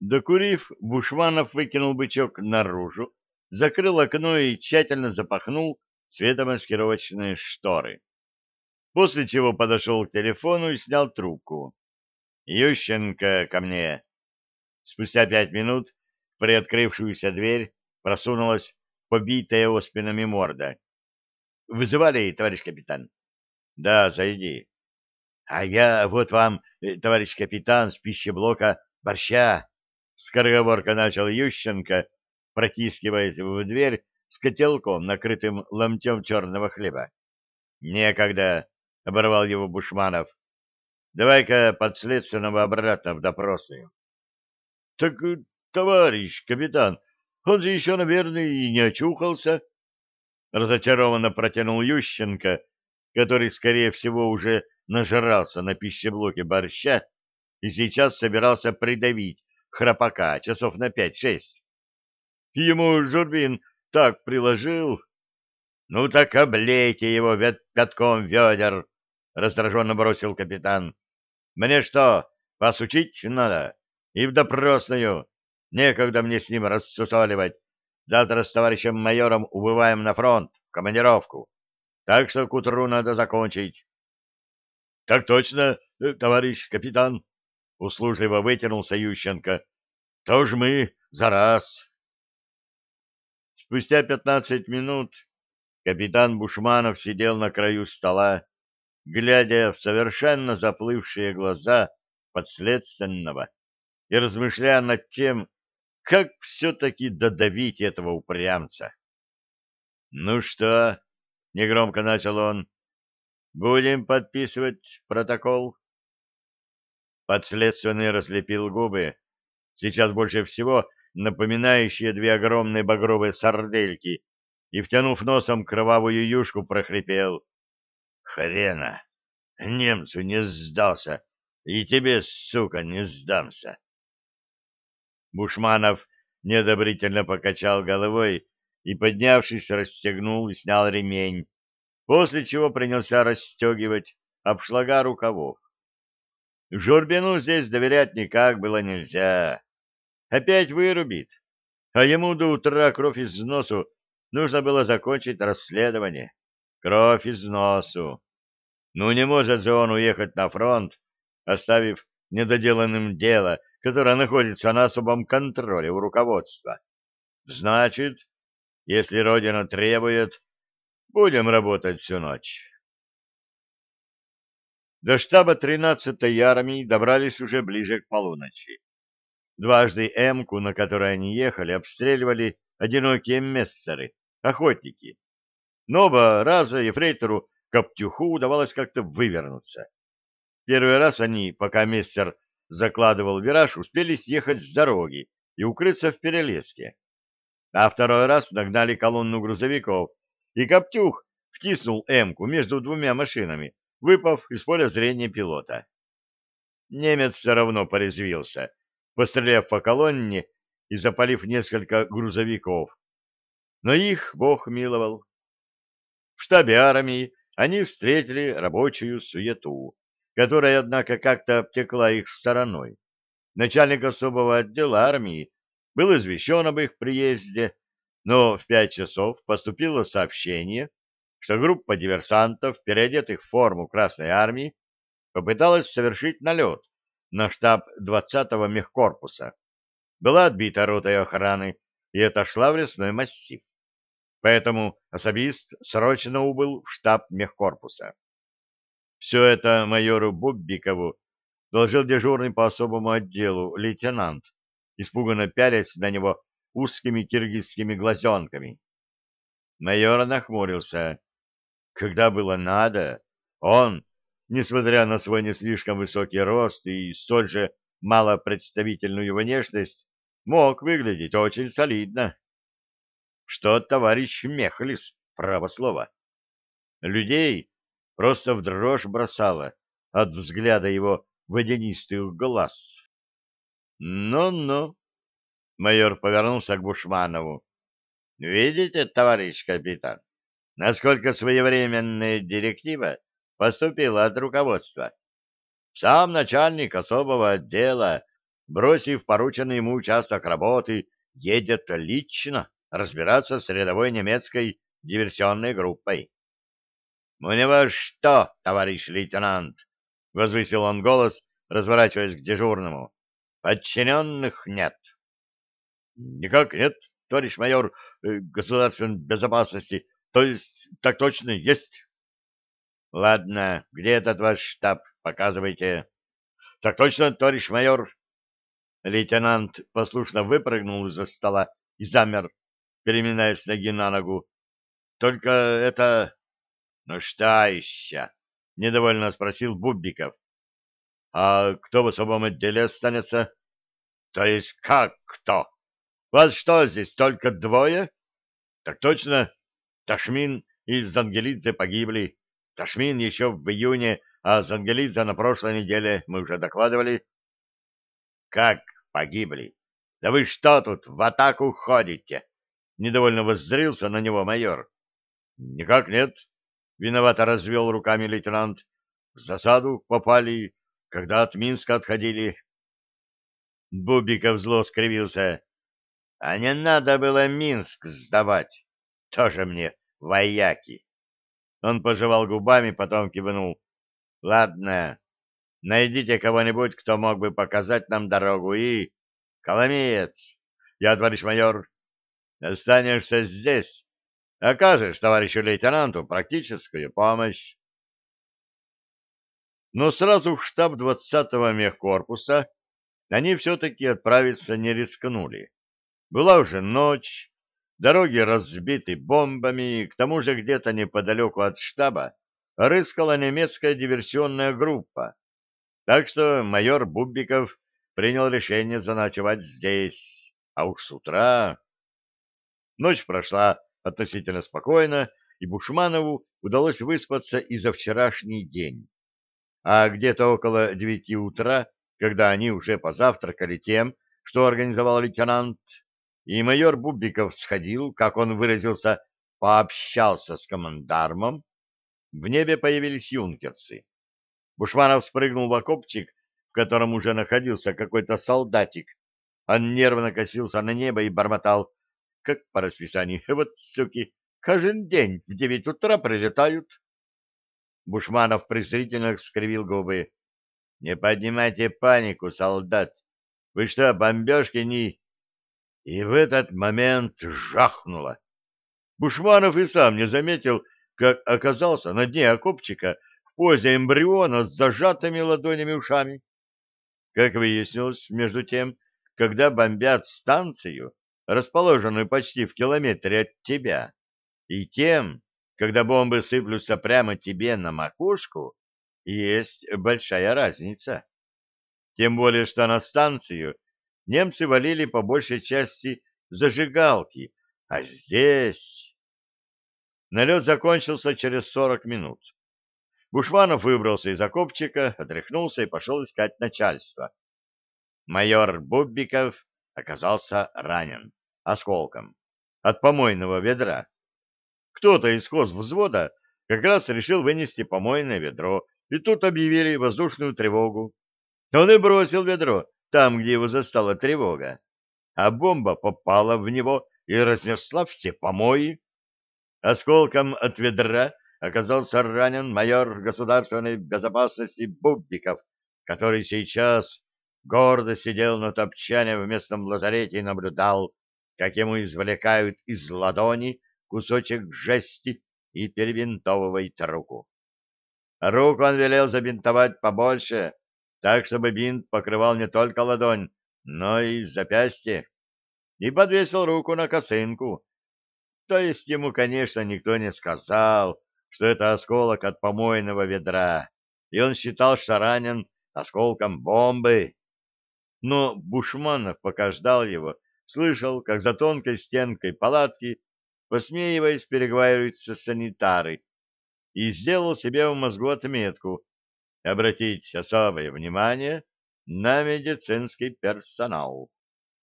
Докурив, Бушманов выкинул бычок наружу, закрыл окно и тщательно запахнул светомаскировочные шторы. После чего подошел к телефону и снял трубку. «Ющенко, ко мне!» Спустя пять минут в приоткрывшуюся дверь просунулась побитая оспинами морда. «Вызывали, товарищ капитан?» «Да, зайди». «А я вот вам, э, товарищ капитан, с пищеблока борща!» Скороговорка начал Ющенко, протискиваясь в дверь с котелком, накрытым ломтем черного хлеба. «Некогда!» — оборвал его Бушманов. «Давай-ка подследственного обратно в допросную». «Так, товарищ капитан, он же еще, наверное, и не очухался!» Разочарованно протянул Ющенко, который, скорее всего, уже нажрался на пищеблоке борща и сейчас собирался придавить храпака часов на пять-шесть. Ему Журбин так приложил. Ну так облейте его пятком ведер, раздраженно бросил капитан. Мне что, вас учить надо? И в допросную. Некогда мне с ним рассусоливать. Завтра с товарищем майором убываем на фронт, в командировку. Так что к утру надо закончить. — Так точно, товарищ капитан, Услужливо вытянулся Ющенко. — Тоже мы за раз. Спустя пятнадцать минут капитан Бушманов сидел на краю стола, глядя в совершенно заплывшие глаза подследственного и размышляя над тем, как все-таки додавить этого упрямца. — Ну что? — негромко начал он. — Будем подписывать протокол? Подследственный разлепил губы, сейчас больше всего напоминающие две огромные багровые сардельки, и, втянув носом кровавую юшку, прохрипел. «Хрена! Немцу не сдался, и тебе, сука, не сдамся!» Бушманов неодобрительно покачал головой и, поднявшись, расстегнул и снял ремень, после чего принялся расстегивать обшлага рукавов. Журбину здесь доверять никак было нельзя. Опять вырубит. А ему до утра кровь из носу нужно было закончить расследование. Кровь из носу. Ну не может же он уехать на фронт, оставив недоделанным дело, которое находится на особом контроле у руководства. Значит, если Родина требует, будем работать всю ночь. До штаба 13-й армии добрались уже ближе к полуночи. Дважды Эмку, на которой они ехали, обстреливали одинокие мессеры, охотники. Но оба раза ефрейтору Коптюху удавалось как-то вывернуться. Первый раз они, пока мессер закладывал вираж, успели съехать с дороги и укрыться в перелеске. А второй раз нагнали колонну грузовиков, и Коптюх втиснул Эмку между двумя машинами, выпав из поля зрения пилота. Немец все равно порезвился, постреляв по колонне и запалив несколько грузовиков. Но их Бог миловал. В штабе армии они встретили рабочую суету, которая, однако, как-то обтекла их стороной. Начальник особого отдела армии был извещен об их приезде, но в пять часов поступило сообщение, что группа диверсантов, переодетых в форму Красной Армии, попыталась совершить налет на штаб 20-го мехкорпуса. Была отбита ротой охраны и отошла в лесной массив. Поэтому особист срочно убыл в штаб мехкорпуса. Все это майору Буббикову доложил дежурный по особому отделу лейтенант, испуганно пялясь на него узкими киргизскими глазенками. Майор нахмурился. Когда было надо, он, несмотря на свой не слишком высокий рост и столь же малопредставительную внешность, мог выглядеть очень солидно. Что товарищ Мехлис, право слово. Людей просто в дрожь бросало от взгляда его водянистых глаз. «Ну-ну», — майор повернулся к Бушманову. «Видите, товарищ капитан, насколько своевременная директива поступила от руководства. Сам начальник особого отдела бросив порученный ему участок работы, едет лично разбираться с рядовой немецкой диверсионной группой. — У него что, товарищ лейтенант? — возвысил он голос, разворачиваясь к дежурному. — Подчиненных нет. — Никак нет, товарищ майор э, государственной безопасности. То есть, так точно, есть. — Ладно, где этот ваш штаб? Показывайте. — Так точно, товарищ майор. Лейтенант послушно выпрыгнул из-за стола и замер, переминаясь ноги на ногу. — Только это... — Ну что еще? — недовольно спросил Бубиков. — А кто в особом отделе останется? — То есть как кто? Вас что здесь, только двое? — Так точно. Ташмин и Зангелидзе погибли. Ташмин еще в июне, а Зангелидзе на прошлой неделе мы уже докладывали. — Как погибли? Да вы что тут, в атаку ходите? — недовольно воззрился на него майор. — Никак нет. Виновато развел руками лейтенант. В засаду попали, когда от Минска отходили. Бубиков зло скривился. А не надо было Минск сдавать. Тоже мне вояки. Он пожевал губами, потом кивнул. Ладно, найдите кого-нибудь, кто мог бы показать нам дорогу, и... Коломеец, я, товарищ майор, останешься здесь окажешь товарищу лейтенанту практическую помощь. Но сразу в штаб 20-го мехкорпуса они все-таки отправиться не рискнули. Была уже ночь, дороги разбиты бомбами, к тому же где-то неподалеку от штаба рыскала немецкая диверсионная группа. Так что майор Бубиков принял решение заночевать здесь, а уж с утра... Ночь прошла относительно спокойно, и Бушманову удалось выспаться и за вчерашний день. А где-то около девяти утра, когда они уже позавтракали тем, что организовал лейтенант, и майор Бубиков сходил, как он выразился, пообщался с командармом, в небе появились юнкерцы. Бушманов спрыгнул в окопчик, в котором уже находился какой-то солдатик. Он нервно косился на небо и бормотал как по расписанию. Вот, суки, каждый день в девять утра прилетают. Бушманов презрительно скривил губы. Не поднимайте панику, солдат. Вы что, бомбежки не... И в этот момент жахнуло. Бушманов и сам не заметил, как оказался на дне окопчика в позе эмбриона с зажатыми ладонями ушами. Как выяснилось, между тем, когда бомбят станцию, расположенную почти в километре от тебя, и тем, когда бомбы сыплются прямо тебе на макушку, есть большая разница. Тем более, что на станцию немцы валили по большей части зажигалки, а здесь... Налет закончился через сорок минут. Бушманов выбрался из окопчика, отряхнулся и пошел искать начальство. Майор Буббиков оказался ранен осколком от помойного ведра. Кто-то из взвода как раз решил вынести помойное ведро, и тут объявили воздушную тревогу. Он и бросил ведро там, где его застала тревога, а бомба попала в него и разнесла все помои. Осколком от ведра оказался ранен майор государственной безопасности Буббиков, который сейчас гордо сидел на топчане в местном лазарете и наблюдал, как ему извлекают из ладони кусочек жести и перебинтовывает руку. Руку он велел забинтовать побольше, так, чтобы бинт покрывал не только ладонь, но и запястье, и подвесил руку на косынку. То есть ему, конечно, никто не сказал, что это осколок от помойного ведра, и он считал, что ранен осколком бомбы. Но Бушманов пока ждал его, слышал, как за тонкой стенкой палатки, посмеиваясь, переговариваются санитары, и сделал себе в мозгу отметку обратить особое внимание на медицинский персонал.